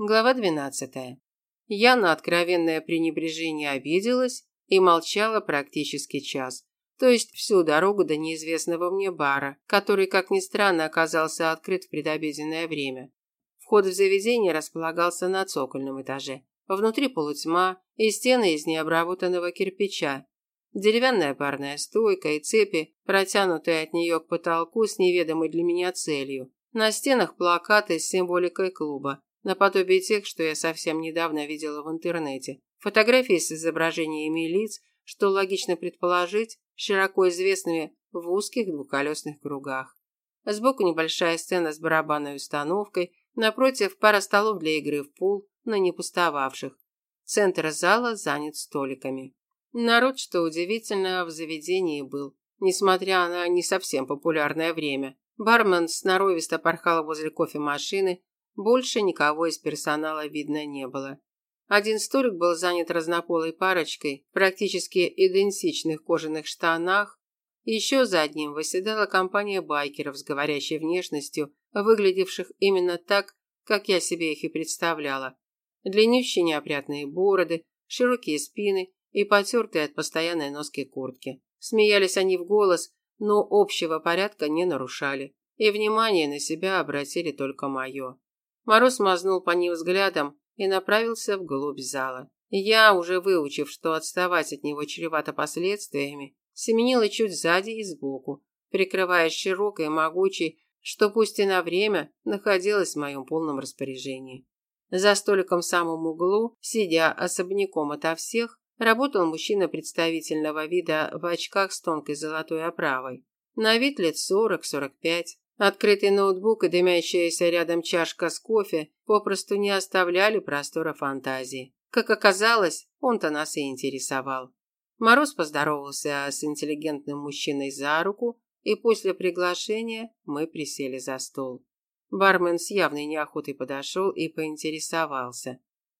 Глава 12. Я на откровенное пренебрежение обиделась и молчала практически час. То есть всю дорогу до неизвестного мне бара, который, как ни странно, оказался открыт в предобеденное время. Вход в заведение располагался на цокольном этаже. Внутри полутьма и стены из необработанного кирпича. Деревянная барная стойка и цепи, протянутые от нее к потолку с неведомой для меня целью. На стенах плакаты с символикой клуба, наподобие тех, что я совсем недавно видела в интернете. Фотографии с изображениями лиц, что логично предположить, широко известными в узких двухколесных кругах. Сбоку небольшая сцена с барабанной установкой, напротив пара столов для игры в пул, но не пустовавших. Центр зала занят столиками. Народ, что удивительно, в заведении был, несмотря на не совсем популярное время. Бармен сноровисто порхал возле кофемашины, больше никого из персонала видно не было. Один столик был занят разнополой парочкой, практически идентичных кожаных штанах. Еще за одним восседала компания байкеров с говорящей внешностью, выглядевших именно так, как я себе их и представляла. Длиннющие неопрятные бороды, широкие спины и потертые от постоянной носки куртки. Смеялись они в голос, но общего порядка не нарушали, и внимание на себя обратили только мое. Мороз мазнул по ним взглядом и направился вглубь зала. Я, уже выучив, что отставать от него чревато последствиями, семенила чуть сзади и сбоку, прикрывая широкой и могучей, что пусть и на время находилась в моем полном распоряжении. За столиком в самом углу, сидя особняком ото всех, работал мужчина представительного вида в очках с тонкой золотой оправой. На вид лет сорок-сорок пять. Открытый ноутбук и дымящаяся рядом чашка с кофе попросту не оставляли простора фантазии. Как оказалось, он-то нас и интересовал. Мороз поздоровался с интеллигентным мужчиной за руку, и после приглашения мы присели за стол. Бармен с явной неохотой подошел и поинтересовался.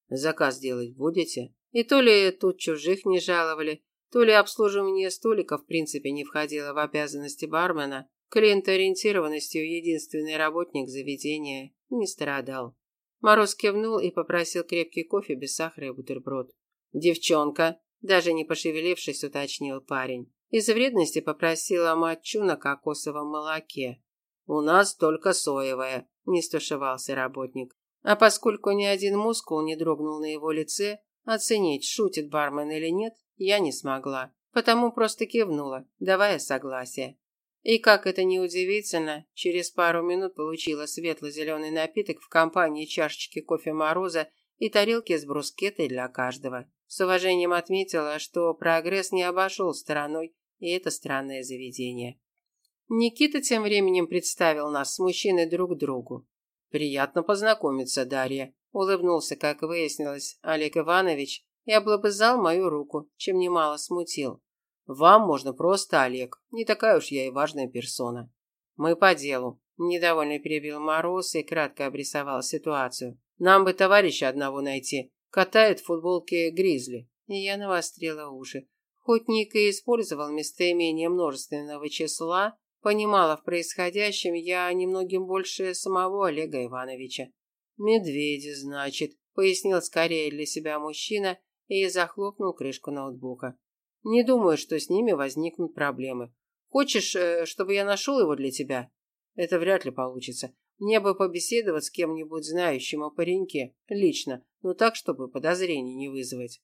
«Заказ делать будете?» И то ли тут чужих не жаловали, то ли обслуживание столика в принципе не входило в обязанности бармена, Клиентоориентированностью единственный работник заведения не страдал. Мороз кивнул и попросил крепкий кофе без сахара и бутерброд. «Девчонка!» – даже не пошевелившись, уточнил парень. Из вредности попросила матчу на кокосовом молоке. «У нас только соевое», – не стушевался работник. А поскольку ни один мускул не дрогнул на его лице, оценить, шутит бармен или нет, я не смогла. Потому просто кивнула, давая согласие. И, как это ни удивительно, через пару минут получила светло-зеленый напиток в компании чашечки кофе Мороза и тарелки с брускетой для каждого. С уважением отметила, что прогресс не обошел стороной и это странное заведение. Никита тем временем представил нас с мужчиной друг другу. «Приятно познакомиться, Дарья», – улыбнулся, как выяснилось, Олег Иванович и облобызал мою руку, чем немало смутил. Вам можно просто Олег. Не такая уж я и важная персона. Мы по делу. Недовольно перебил Мороз и кратко обрисовал ситуацию. Нам бы товарища одного найти. Катает в футболке Гризли. И я навострила уши. Хоть Ник и использовал местоимение множественного числа, понимала в происходящем я немногим больше самого Олега Ивановича. «Медведи, значит», — пояснил скорее для себя мужчина и захлопнул крышку ноутбука. Не думаю, что с ними возникнут проблемы. Хочешь, э, чтобы я нашел его для тебя? Это вряд ли получится. Мне бы побеседовать с кем-нибудь знающим о пареньке, лично, но так, чтобы подозрений не вызвать.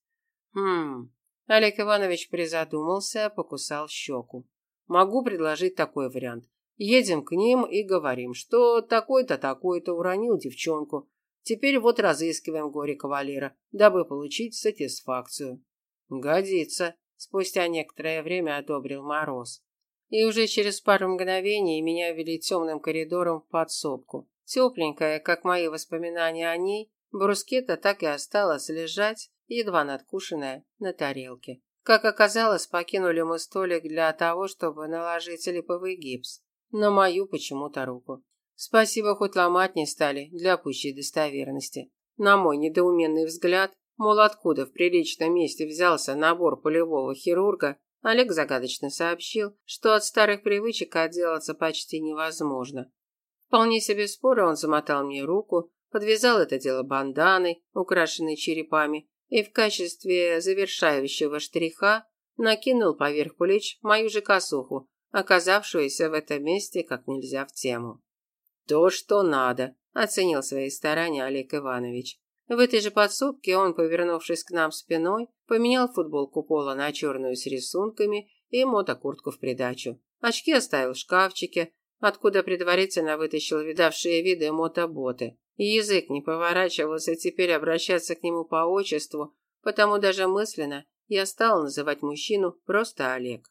Хм. Олег Иванович призадумался, покусал щеку. Могу предложить такой вариант. Едем к ним и говорим, что такой-то, такой-то уронил девчонку. Теперь вот разыскиваем горе кавалера, дабы получить сатисфакцию. Годится. Спустя некоторое время одобрил Мороз. И уже через пару мгновений меня вели темным коридором в подсобку. Тепленькая, как мои воспоминания о ней, брускета так и осталась лежать, едва надкушенная, на тарелке. Как оказалось, покинули мы столик для того, чтобы наложить липовый гипс. На мою почему-то руку. Спасибо, хоть ломать не стали, для пущей достоверности. На мой недоуменный взгляд, Мол, откуда в приличном месте взялся набор полевого хирурга, Олег загадочно сообщил, что от старых привычек отделаться почти невозможно. Вполне себе споры он замотал мне руку, подвязал это дело банданой, украшенной черепами, и в качестве завершающего штриха накинул поверх плеч мою же косуху, оказавшуюся в этом месте как нельзя в тему. «То, что надо», – оценил свои старания Олег Иванович. В этой же подсобке он, повернувшись к нам спиной, поменял футболку пола на черную с рисунками и мотокуртку в придачу. Очки оставил в шкафчике, откуда предварительно вытащил видавшие виды мотоботы. Язык не поворачивался теперь обращаться к нему по отчеству, потому даже мысленно я стал называть мужчину просто Олег.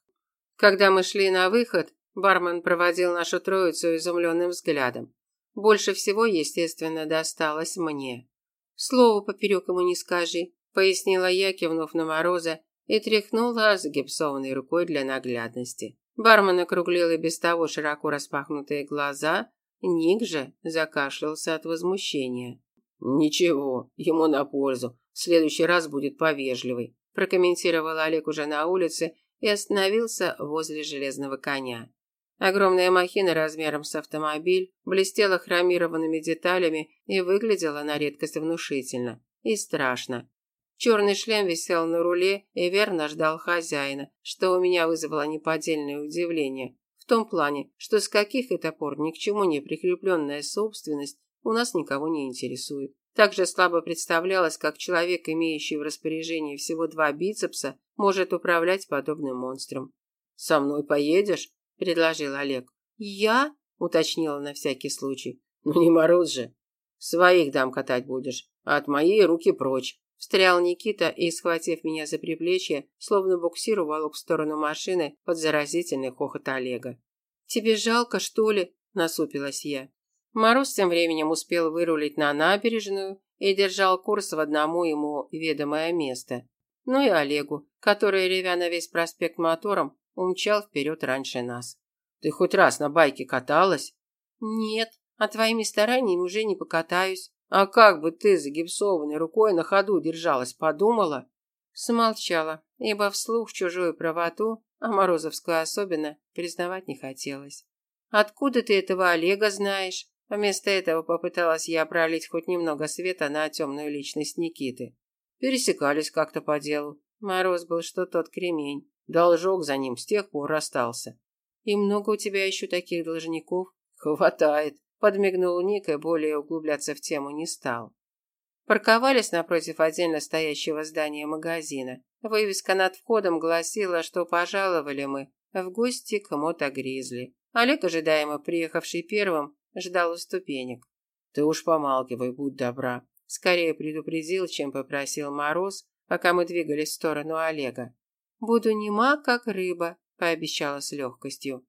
Когда мы шли на выход, бармен проводил нашу троицу изумленным взглядом. Больше всего, естественно, досталось мне. «Слово поперек ему не скажи», – пояснила я, кивнув на Мороза, и тряхнула загипсованной рукой для наглядности. Бармен округлил и без того широко распахнутые глаза, Ник же закашлялся от возмущения. «Ничего, ему на пользу. В следующий раз будет повежливый», прокомментировал Олег уже на улице и остановился возле железного коня. Огромная махина размером с автомобиль блестела хромированными деталями и выглядела на редкость внушительно и страшно. Черный шлем висел на руле и верно ждал хозяина, что у меня вызвало неподдельное удивление. В том плане, что с каких это пор ни к чему не прикрепленная собственность у нас никого не интересует. Также слабо представлялось, как человек, имеющий в распоряжении всего два бицепса, может управлять подобным монстром. «Со мной поедешь?» – предложил Олег. «Я?» – уточнила на всякий случай. «Ну не мороз же. Своих дам катать будешь, а от моей руки прочь». Встрял Никита и, схватив меня за приплечье, словно буксир уволок в сторону машины под заразительный хохот Олега. «Тебе жалко, что ли?» – насупилась я. Мороз тем временем успел вырулить на набережную и держал курс в одному ему ведомое место. Ну и Олегу, который, ревя на весь проспект мотором, умчал вперед раньше нас. «Ты хоть раз на байке каталась?» «Нет, а твоими стараниями уже не покатаюсь». «А как бы ты загипсованной рукой на ходу держалась, подумала?» Смолчала, ибо вслух чужую правоту, а Морозовскую особенно, признавать не хотелось. «Откуда ты этого Олега знаешь?» Вместо этого попыталась я пролить хоть немного света на темную личность Никиты. Пересекались как-то по делу. Мороз был что тот кремень. Должок за ним с тех пор расстался. И много у тебя еще таких должников? Хватает. Подмигнул Ник и более углубляться в тему не стал. Парковались напротив отдельно стоящего здания магазина. Вывеска над входом гласила, что пожаловали мы в гости к мотогризли. Олег, ожидаемо приехавший первым, ждал у ступенек. «Ты уж помалкивай, будь добра», – скорее предупредил, чем попросил Мороз, пока мы двигались в сторону Олега. «Буду нема, как рыба», – пообещала с легкостью.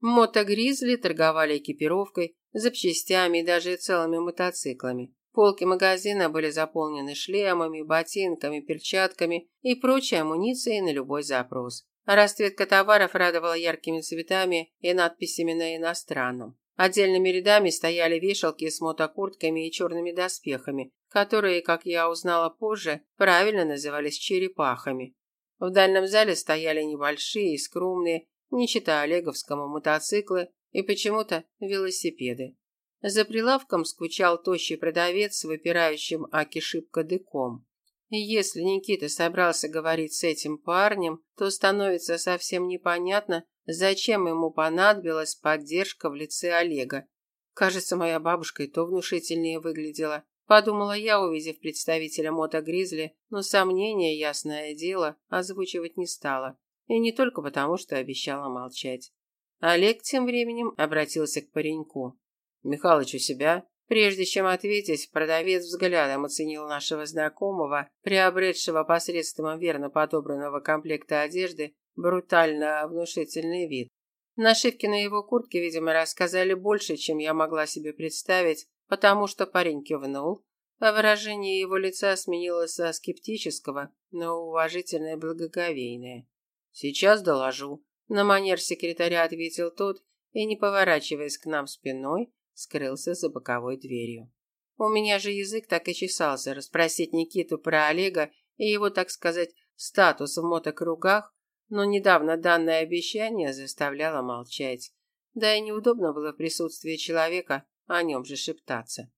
Мотогризли торговали экипировкой, запчастями и даже целыми мотоциклами. Полки магазина были заполнены шлемами, ботинками, перчатками и прочей амуницией на любой запрос. Расцветка товаров радовала яркими цветами и надписями на иностранном. Отдельными рядами стояли вешалки с мотокуртками и черными доспехами, которые, как я узнала позже, правильно назывались черепахами. В дальнем зале стояли небольшие и скромные, не читая Олеговскому, мотоциклы и почему-то велосипеды. За прилавком скучал тощий продавец с выпирающим аки шибко дыком. Если Никита собрался говорить с этим парнем, то становится совсем непонятно, зачем ему понадобилась поддержка в лице Олега. Кажется, моя бабушка и то внушительнее выглядела. Подумала я, увидев представителя мотогризли, но сомнение, ясное дело, озвучивать не стала. И не только потому, что обещала молчать. Олег тем временем обратился к пареньку. «Михалыч у себя?» Прежде чем ответить, продавец взглядом оценил нашего знакомого, приобретшего посредством верно подобранного комплекта одежды брутально внушительный вид. Нашивки на его куртке, видимо, рассказали больше, чем я могла себе представить, потому что парень кивнул, а выражение его лица сменилось со скептического на уважительное благоговейное. «Сейчас доложу», – на манер секретаря ответил тот и, не поворачиваясь к нам спиной, скрылся за боковой дверью. У меня же язык так и чесался расспросить Никиту про Олега и его, так сказать, статус в мотокругах, но недавно данное обещание заставляло молчать. Да и неудобно было в присутствии человека о нем же шептаться.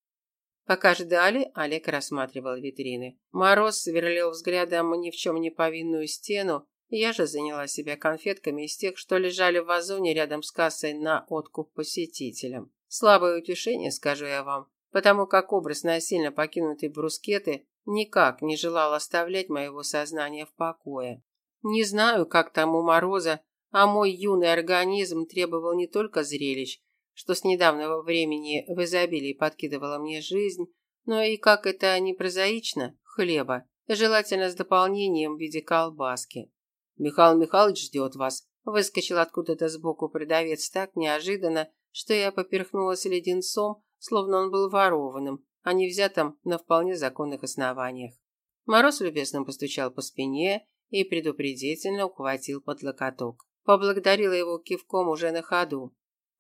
Пока ждали, Олег рассматривал витрины. Мороз сверлил взглядом ни в чем не повинную стену, я же заняла себя конфетками из тех, что лежали в вазоне рядом с кассой на откуп посетителям. Слабое утешение, скажу я вам, потому как образ насильно покинутой брускеты никак не желал оставлять моего сознания в покое. Не знаю, как там у Мороза, а мой юный организм требовал не только зрелищ, что с недавнего времени в изобилии подкидывала мне жизнь, но и, как это не прозаично, хлеба, желательно с дополнением в виде колбаски. «Михаил Михайлович ждет вас», выскочил откуда-то сбоку продавец так неожиданно, что я поперхнулась леденцом, словно он был ворованным, а не взятым на вполне законных основаниях. Мороз любезно постучал по спине и предупредительно ухватил под локоток. Поблагодарила его кивком уже на ходу.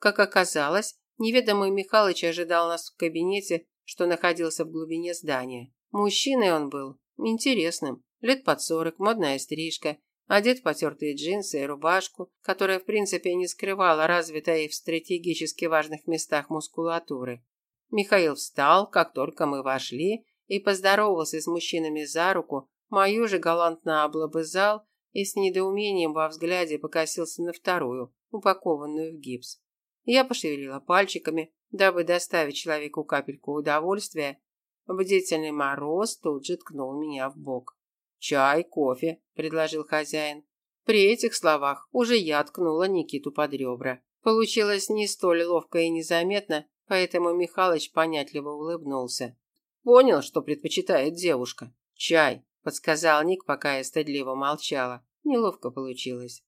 Как оказалось, неведомый Михалыч ожидал нас в кабинете, что находился в глубине здания. Мужчиной он был, интересным, лет под сорок, модная стрижка, одет в потертые джинсы и рубашку, которая в принципе не скрывала развитой в стратегически важных местах мускулатуры. Михаил встал, как только мы вошли, и поздоровался с мужчинами за руку, мою же галантно облобызал и с недоумением во взгляде покосился на вторую, упакованную в гипс. Я пошевелила пальчиками, дабы доставить человеку капельку удовольствия. Бдительный мороз тут же ткнул меня в бок. «Чай, кофе», – предложил хозяин. При этих словах уже я ткнула Никиту под ребра. Получилось не столь ловко и незаметно, поэтому Михалыч понятливо улыбнулся. «Понял, что предпочитает девушка. Чай», – подсказал Ник, пока я стыдливо молчала. Неловко получилось.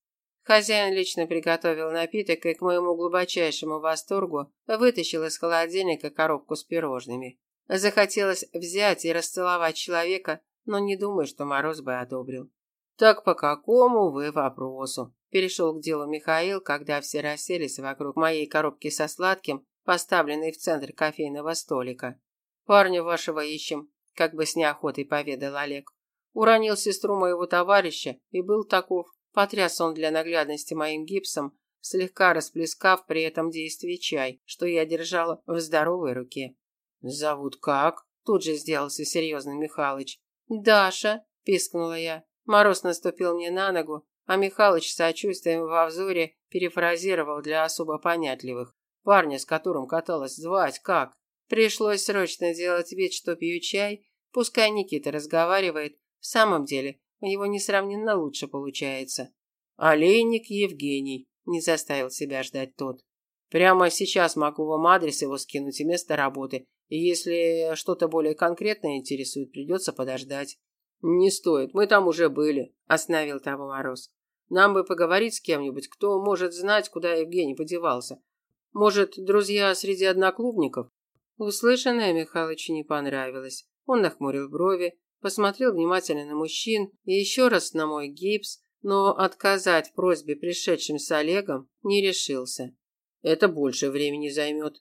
Хозяин лично приготовил напиток и, к моему глубочайшему восторгу, вытащил из холодильника коробку с пирожными. Захотелось взять и расцеловать человека, но не думаю, что Мороз бы одобрил. «Так по какому вы вопросу?» Перешел к делу Михаил, когда все расселись вокруг моей коробки со сладким, поставленной в центр кофейного столика. «Парня вашего ищем», как бы с неохотой поведал Олег. Уронил сестру моего товарища и был таков. Потряс он для наглядности моим гипсом, слегка расплескав при этом действии чай, что я держала в здоровой руке. «Зовут как?» – тут же сделался серьезный Михалыч. «Даша!» – пискнула я. Мороз наступил мне на ногу, а Михалыч с сочувствием во взоре перефразировал для особо понятливых. Парня, с которым каталась, звать как? Пришлось срочно делать вид, что пью чай, пускай Никита разговаривает. В самом деле, у него несравненно лучше получается. Олейник Евгений, не заставил себя ждать тот. Прямо сейчас могу вам адрес его скинуть и место работы. И если что-то более конкретное интересует, придется подождать. Не стоит, мы там уже были, остановил того Мороз. Нам бы поговорить с кем-нибудь, кто может знать, куда Евгений подевался. Может, друзья среди одноклубников? Услышанное Михалычу не понравилось. Он нахмурил брови, посмотрел внимательно на мужчин и еще раз на мой гипс, но отказать в просьбе пришедшим с Олегом не решился. Это больше времени займет.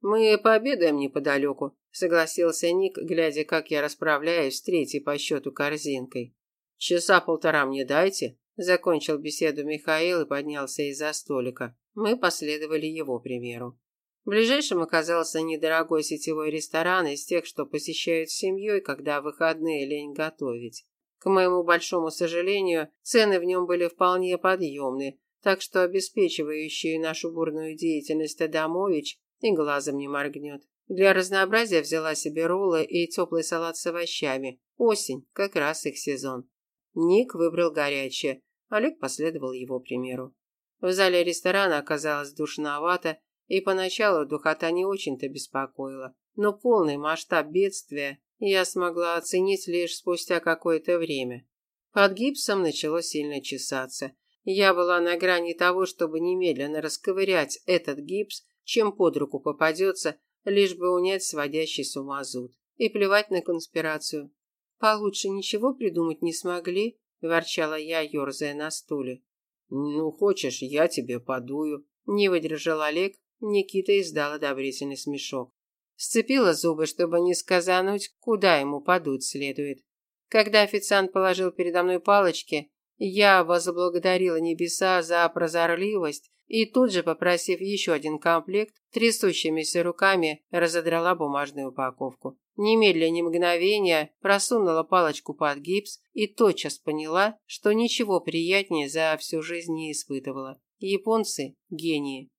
Мы пообедаем неподалеку, согласился Ник, глядя, как я расправляюсь с третьей по счету корзинкой. Часа полтора мне дайте, закончил беседу Михаил и поднялся из-за столика. Мы последовали его примеру. Ближайшим оказался недорогой сетевой ресторан из тех, что посещают с семьей, когда выходные лень готовить. К моему большому сожалению, цены в нем были вполне подъемны, так что обеспечивающий нашу бурную деятельность Адамович и глазом не моргнет. Для разнообразия взяла себе роллы и теплый салат с овощами. Осень, как раз их сезон. Ник выбрал горячее, Олег последовал его примеру. В зале ресторана оказалось душновато, и поначалу духота не очень-то беспокоила, но полный масштаб бедствия я смогла оценить лишь спустя какое-то время. Под гипсом начало сильно чесаться. Я была на грани того, чтобы немедленно расковырять этот гипс, чем под руку попадется, лишь бы унять сводящий с ума зуд. И плевать на конспирацию. Получше ничего придумать не смогли, ворчала я, ерзая на стуле. Ну, хочешь, я тебе подую. Не выдержал Олег, Никита издал одобрительный смешок. Сцепила зубы, чтобы не сказануть, куда ему подуть следует. Когда официант положил передо мной палочки, я возблагодарила небеса за прозорливость и тут же, попросив еще один комплект, трясущимися руками разодрала бумажную упаковку. Немедля ни мгновения просунула палочку под гипс и тотчас поняла, что ничего приятнее за всю жизнь не испытывала. Японцы – гении.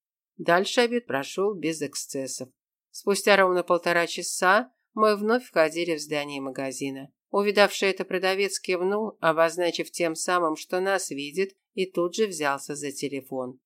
Дальше обед прошел без эксцессов. Спустя ровно полтора часа мы вновь входили в здание магазина. Увидавший это продавец кивнул, обозначив тем самым, что нас видит, и тут же взялся за телефон.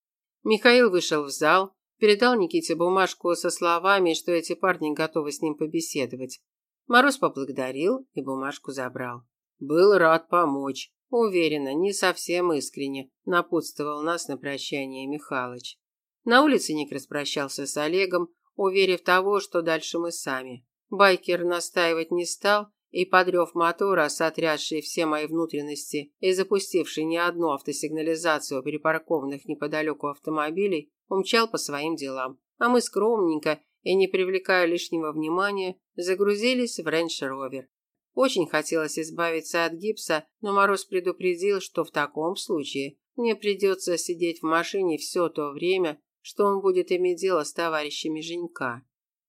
Михаил вышел в зал, передал Никите бумажку со словами, что эти парни готовы с ним побеседовать. Мороз поблагодарил и бумажку забрал. Был рад помочь. Уверенно, не совсем искренне, напутствовал нас на прощание Михалыч. На улице Ник распрощался с Олегом, уверив того, что дальше мы сами. Байкер настаивать не стал, и под рев мотора, сотрясший все мои внутренности и запустивший не одну автосигнализацию припаркованных неподалеку автомобилей, умчал по своим делам. А мы скромненько и не привлекая лишнего внимания, загрузились в рейндж-ровер. Очень хотелось избавиться от гипса, но Мороз предупредил, что в таком случае мне придется сидеть в машине все то время, что он будет иметь дело с товарищами Женька.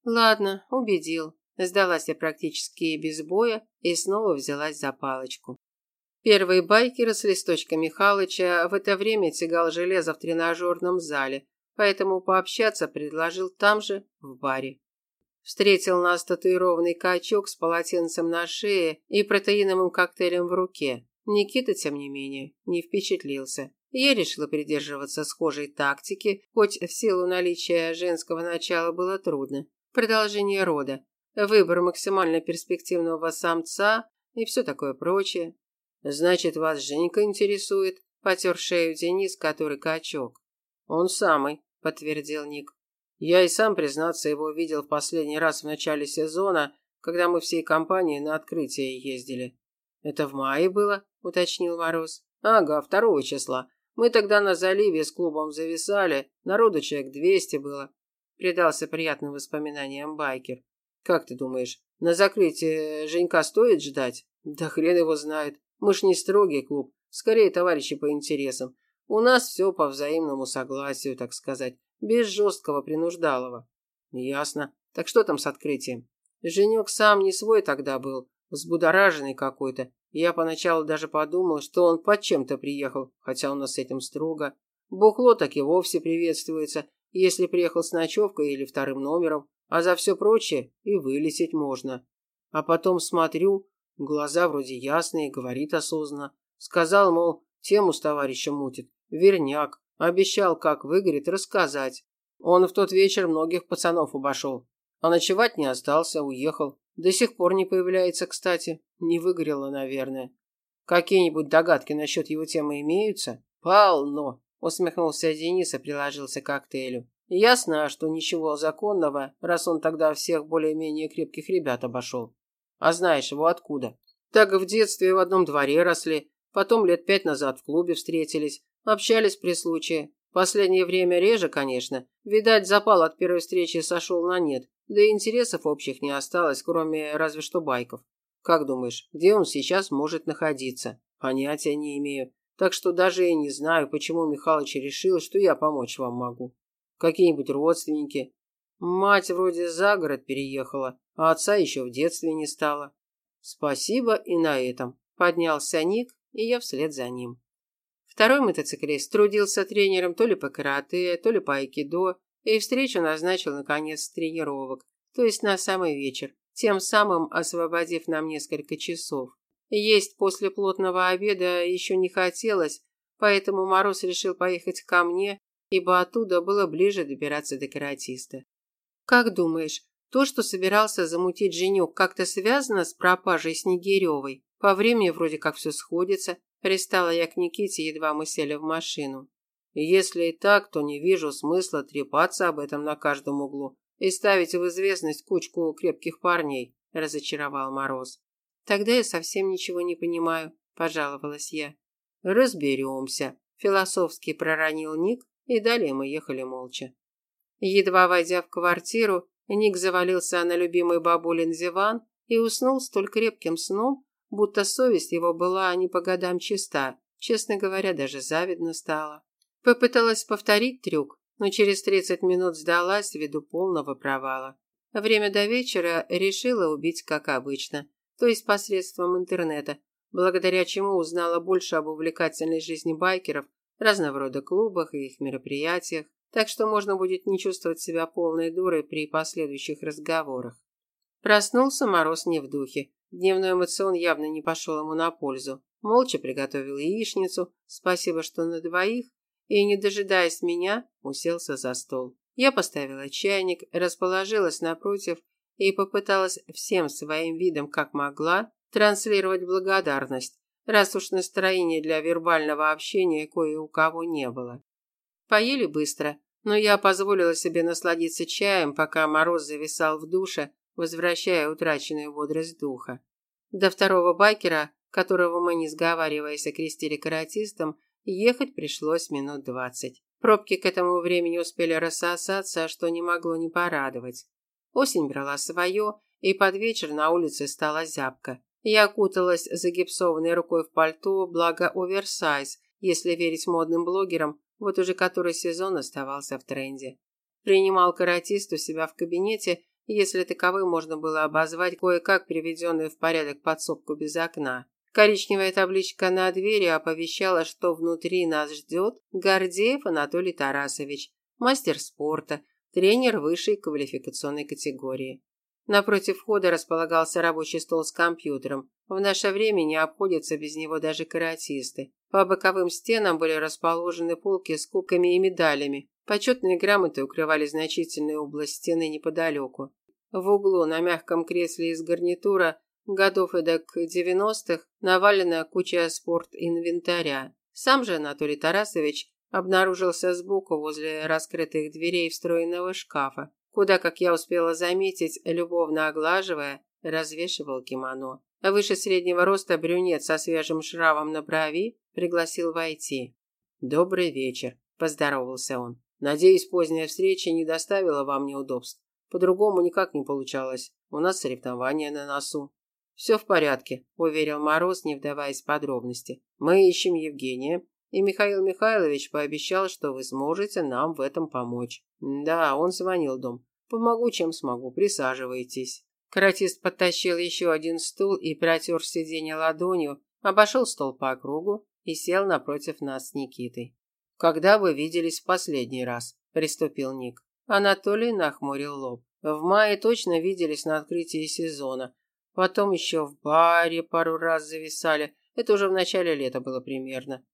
Ладно, убедил. Сдалась я практически без боя и снова взялась за палочку. Первый байкер с листочка Михалыча в это время тягал железо в тренажерном зале, поэтому пообщаться предложил там же, в баре. Встретил нас татуированный качок с полотенцем на шее и протеиновым коктейлем в руке. Никита, тем не менее, не впечатлился. Я решила придерживаться схожей тактики, хоть в силу наличия женского начала было трудно. Продолжение рода выбор максимально перспективного самца и все такое прочее. Значит, вас Женька интересует, потер шею Денис, который качок. Он самый, подтвердил Ник. Я и сам, признаться, его видел в последний раз в начале сезона, когда мы всей компанией на открытие ездили. Это в мае было, уточнил Мороз. Ага, второго числа. Мы тогда на заливе с клубом зависали, народу человек двести было. Предался приятным воспоминаниям байкер. Как ты думаешь, на закрытие Женька стоит ждать? Да хрен его знает. Мы ж не строгий клуб, скорее товарищи по интересам. У нас все по взаимному согласию, так сказать, без жесткого принуждалого. Ясно. Так что там с открытием? Женек сам не свой тогда был, взбудораженный какой-то. Я поначалу даже подумал, что он под чем-то приехал, хотя у нас с этим строго. Бухло так и вовсе приветствуется, если приехал с ночевкой или вторым номером а за все прочее и вылететь можно. А потом смотрю, глаза вроде ясные, говорит осознанно. Сказал, мол, тему с товарищем мутит. Верняк. Обещал, как выгорит, рассказать. Он в тот вечер многих пацанов обошел. А ночевать не остался, уехал. До сих пор не появляется, кстати. Не выгорело, наверное. Какие-нибудь догадки насчет его темы имеются? Полно. Усмехнулся Денис и приложился к коктейлю. Ясно, что ничего законного, раз он тогда всех более-менее крепких ребят обошел. А знаешь его откуда? Так в детстве в одном дворе росли, потом лет пять назад в клубе встретились, общались при случае. Последнее время реже, конечно. Видать, запал от первой встречи сошел на нет, да и интересов общих не осталось, кроме разве что байков. Как думаешь, где он сейчас может находиться? Понятия не имею. Так что даже и не знаю, почему Михалыч решил, что я помочь вам могу. Какие-нибудь родственники. Мать вроде за город переехала, а отца еще в детстве не стало. Спасибо и на этом. Поднялся Ник, и я вслед за ним. Второй мотоциклист трудился тренером то ли по карате, то ли по айкидо, и встречу назначил наконец с тренировок, то есть на самый вечер, тем самым освободив нам несколько часов. Есть после плотного обеда еще не хотелось, поэтому Мороз решил поехать ко мне ибо оттуда было ближе добираться до каратиста. «Как думаешь, то, что собирался замутить Женек, как-то связано с пропажей Снегиревой? По времени вроде как все сходится», – пристала я к Никите, едва мы сели в машину. «Если и так, то не вижу смысла трепаться об этом на каждом углу и ставить в известность кучку крепких парней», – разочаровал Мороз. «Тогда я совсем ничего не понимаю», – пожаловалась я. «Разберемся», – философски проронил Ник и далее мы ехали молча. Едва войдя в квартиру, Ник завалился на любимый бабулин диван и уснул столь крепким сном, будто совесть его была не по годам чиста, честно говоря, даже завидно стало. Попыталась повторить трюк, но через 30 минут сдалась ввиду полного провала. Время до вечера решила убить как обычно, то есть посредством интернета, благодаря чему узнала больше об увлекательной жизни байкеров, разного рода клубах и их мероприятиях, так что можно будет не чувствовать себя полной дурой при последующих разговорах. Проснулся Мороз не в духе. Дневной эмоцион явно не пошел ему на пользу. Молча приготовил яичницу, спасибо, что на двоих, и, не дожидаясь меня, уселся за стол. Я поставила чайник, расположилась напротив и попыталась всем своим видом, как могла, транслировать благодарность, раз уж настроения для вербального общения кое у кого не было. Поели быстро, но я позволила себе насладиться чаем, пока мороз зависал в душе, возвращая утраченную бодрость духа. До второго байкера, которого мы, не сговариваясь, окрестили каратистом, ехать пришлось минут двадцать. Пробки к этому времени успели рассосаться, что не могло не порадовать. Осень брала свое, и под вечер на улице стала зябко. Я окуталась загипсованной рукой в пальто, благо оверсайз, если верить модным блогерам, вот уже который сезон оставался в тренде. Принимал каратист у себя в кабинете, если таковым можно было обозвать кое-как приведенную в порядок подсобку без окна. Коричневая табличка на двери оповещала, что внутри нас ждет Гордеев Анатолий Тарасович, мастер спорта, тренер высшей квалификационной категории. Напротив входа располагался рабочий стол с компьютером. В наше время не обходятся без него даже каратисты. По боковым стенам были расположены полки с кубками и медалями. Почетные грамоты укрывали значительную область стены неподалеку. В углу на мягком кресле из гарнитура годов эдак 90-х наваленная куча спорт-инвентаря. Сам же Анатолий Тарасович обнаружился сбоку возле раскрытых дверей встроенного шкафа, куда, как я успела заметить, любовно оглаживая, развешивал кимоно. Выше среднего роста брюнет со свежим шрамом на брови пригласил войти. «Добрый вечер», – поздоровался он. «Надеюсь, поздняя встреча не доставила вам неудобств. По-другому никак не получалось. У нас соревнования на носу. «Все в порядке», – уверил Мороз, не вдаваясь в подробности. «Мы ищем Евгения, и Михаил Михайлович пообещал, что вы сможете нам в этом помочь». «Да, он звонил дом. Помогу, чем смогу. Присаживайтесь». Каратист подтащил еще один стул и протер сиденье ладонью, обошел стол по кругу и сел напротив нас с Никитой. «Когда вы виделись в последний раз?» – приступил Ник. Анатолий нахмурил лоб. «В мае точно виделись на открытии сезона. Потом еще в баре пару раз зависали. Это уже в начале лета было примерно.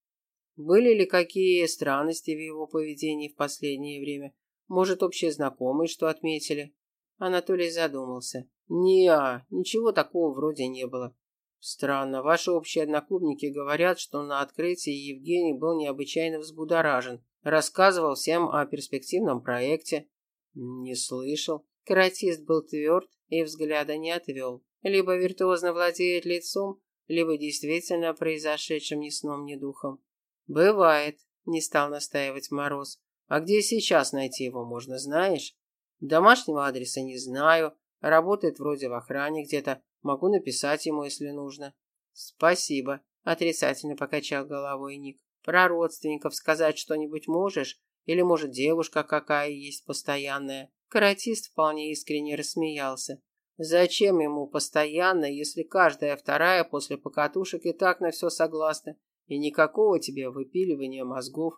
Были ли какие странности в его поведении в последнее время? Может, общие знакомые что отметили? Анатолий задумался. не -а, ничего такого вроде не было. Странно, ваши общие одноклубники говорят, что на открытии Евгений был необычайно взбудоражен. Рассказывал всем о перспективном проекте. Не слышал. Каратист был тверд и взгляда не отвел. Либо виртуозно владеет лицом, либо действительно произошедшим ни сном, ни духом. Бывает, не стал настаивать Мороз. А где сейчас найти его можно, знаешь? Домашнего адреса не знаю. Работает вроде в охране где-то. Могу написать ему, если нужно. Спасибо, отрицательно покачал головой Ник. Про родственников сказать что-нибудь можешь? Или, может, девушка какая есть постоянная? Каратист вполне искренне рассмеялся. Зачем ему постоянно, если каждая вторая после покатушек и так на все согласна? И никакого тебе выпиливания мозгов.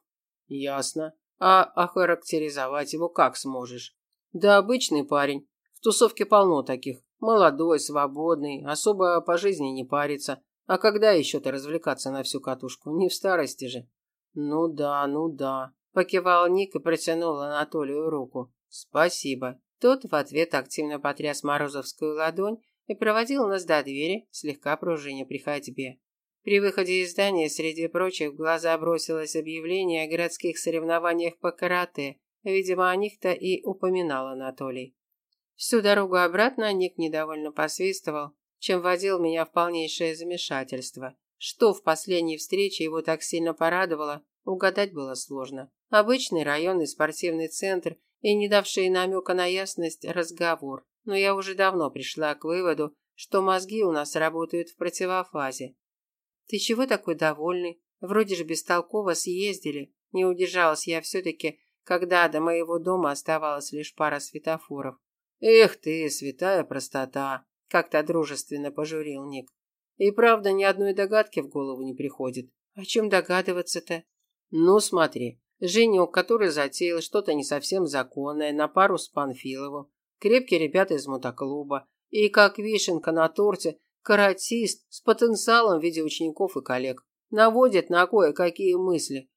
Ясно. А охарактеризовать его как сможешь? Да обычный парень. В тусовке полно таких. Молодой, свободный, особо по жизни не парится. А когда еще-то развлекаться на всю катушку? Не в старости же. Ну да, ну да. Покивал Ник и протянул Анатолию руку. Спасибо. Тот в ответ активно потряс Морозовскую ладонь и проводил нас до двери, слегка пружиня при ходьбе. При выходе из здания, среди прочих, в глаза бросилось объявление о городских соревнованиях по карате. Видимо, о них-то и упоминал Анатолий. Всю дорогу обратно Ник недовольно посвистывал, чем вводил меня в полнейшее замешательство. Что в последней встрече его так сильно порадовало, угадать было сложно. Обычный районный спортивный центр и не давший намека на ясность разговор, но я уже давно пришла к выводу, что мозги у нас работают в противофазе. «Ты чего такой довольный? Вроде же бестолково съездили», – Не удержалась я все-таки, когда до моего дома оставалось лишь пара светофоров. Эх ты, святая простота, как-то дружественно пожурил Ник. И правда, ни одной догадки в голову не приходит. О чем догадываться-то? Ну, смотри. Женек, который затеял что-то не совсем законное на пару с Панфиловым. Крепкие ребята из мотоклуба. И, как вишенка на торте, каратист с потенциалом в виде учеников и коллег. Наводит на кое-какие мысли.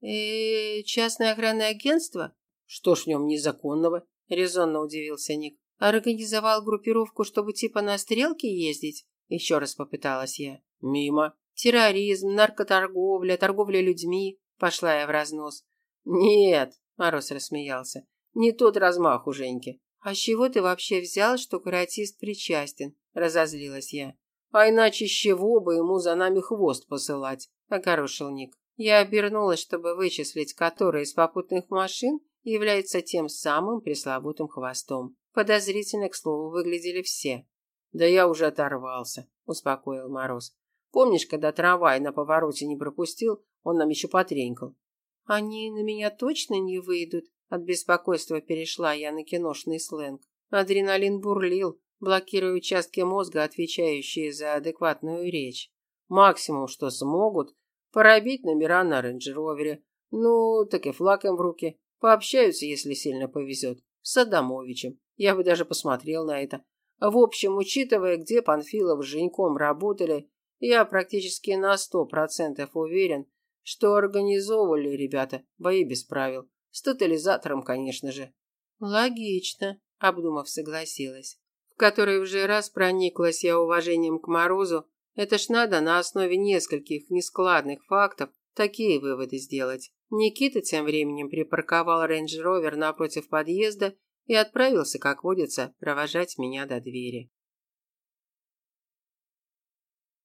э, частное охранное агентство? Что ж в нем незаконного? Резонно удивился Ник. Организовал группировку, чтобы типа на стрелки ездить? Еще раз попыталась я. Мимо. Терроризм, наркоторговля, торговля людьми. Пошла я в разнос. Нет, Мороз рассмеялся. Не тот размах у Женьки. А с чего ты вообще взял, что каратист причастен? Разозлилась я. А иначе с чего бы ему за нами хвост посылать? Огорошил Ник. Я обернулась, чтобы вычислить, которая из попутных машин является тем самым пресловутым хвостом. Подозрительно, к слову, выглядели все. Да я уже оторвался, успокоил Мороз. Помнишь, когда трамвай на повороте не пропустил, он нам еще потренькал. Они на меня точно не выйдут? От беспокойства перешла я на киношный сленг. Адреналин бурлил, блокируя участки мозга, отвечающие за адекватную речь. Максимум, что смогут, пробить номера на рейндж-ровере. Ну, так и флаг им в руки. Пообщаются, если сильно повезет. С Адамовичем. Я бы даже посмотрел на это. В общем, учитывая, где Панфилов с Женьком работали, я практически на сто процентов уверен, что организовывали ребята бои без правил. С тотализатором, конечно же. Логично, обдумав, согласилась. В которой уже раз прониклась я уважением к Морозу. Это ж надо на основе нескольких нескладных фактов такие выводы сделать. Никита тем временем припарковал рейндж-ровер напротив подъезда и отправился, как водится, провожать меня до двери.